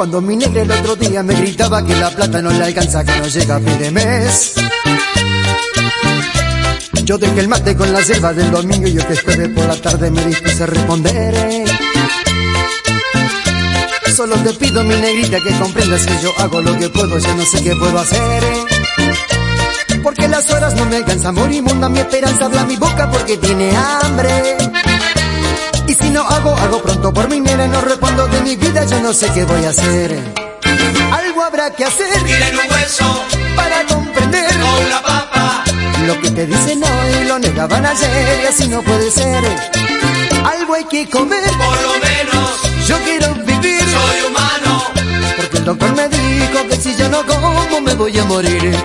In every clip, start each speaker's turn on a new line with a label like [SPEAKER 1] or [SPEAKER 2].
[SPEAKER 1] Cuando mi negra el otro día me gritaba que la plata no le alcanza, que no llega a fin de mes. Yo dejé el mate con la selva del domingo y yo que espere por la tarde me dispuse a responder. Solo te pido mi negrita que comprendas que yo hago lo que puedo, yo no sé qué puedo hacer. Porque las horas no me alcanzan, moribunda mi esperanza habla mi boca porque tiene hambre. Y no hago, hago pronto por mi nena, no respondo de mi vida, yo no sé qué voy a hacer. Algo habrá que hacer.
[SPEAKER 2] Tienen un hueso
[SPEAKER 1] para comprender.
[SPEAKER 2] Con la papa.
[SPEAKER 1] Lo que te dicen hoy lo negaban ayer y así no puede ser. Algo hay que comer.
[SPEAKER 2] Por lo menos.
[SPEAKER 1] Yo quiero vivir.
[SPEAKER 2] Soy humano.
[SPEAKER 1] Porque el doctor me dijo que si yo no como me voy a morir.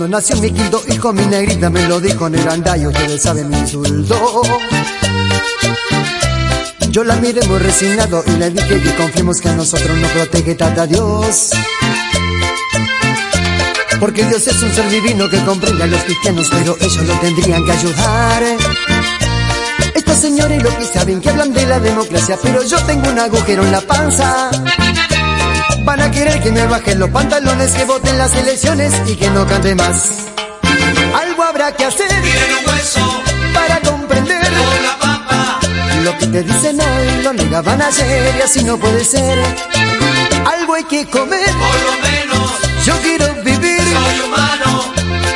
[SPEAKER 1] Cuando nació mi quinto hijo, mi negrita me lo dijo en el y ustedes saben mi insulto. Yo la miré muy resignado y le dije que confiemos que a nosotros nos protege tata Dios. Porque Dios es un ser divino que comprende a los cristianos, pero ellos lo tendrían que ayudar. Estos señores lo que saben que hablan de la democracia, pero yo tengo un agujero en la panza. Van a querer que me bajen los pantalones, que voten las elecciones y que no cante más. Algo habrá que hacer
[SPEAKER 2] Tienen un hueso
[SPEAKER 1] para comprender lo que te dicen hoy, lo negaban ayer y así no puede ser. Algo hay que comer,
[SPEAKER 2] Por lo menos.
[SPEAKER 1] yo quiero vivir,
[SPEAKER 2] Soy humano.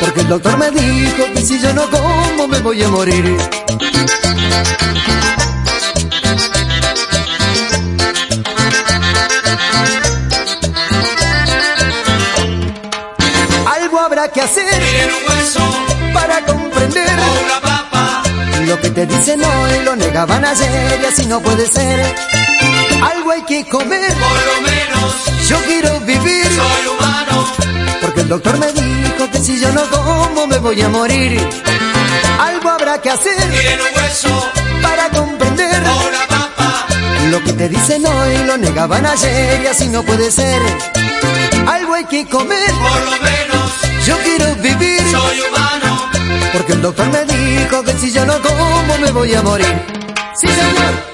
[SPEAKER 1] porque el doctor me dijo que si yo no como me voy a morir. Habrá que hacer para comprender lo que te dicen hoy, lo negaban ayer y así no puede ser. Algo hay que comer,
[SPEAKER 2] Por lo menos.
[SPEAKER 1] yo quiero vivir,
[SPEAKER 2] Soy humano.
[SPEAKER 1] porque el doctor me dijo que si yo no como me voy a morir. Algo habrá que hacer
[SPEAKER 2] hueso
[SPEAKER 1] para comprender
[SPEAKER 2] papa.
[SPEAKER 1] lo que te dicen hoy, lo negaban ayer y así no puede ser. Algo hay que comer,
[SPEAKER 2] Por lo menos.
[SPEAKER 1] Doctor me dijo que si yo no como me voy a morir. Sí, señor.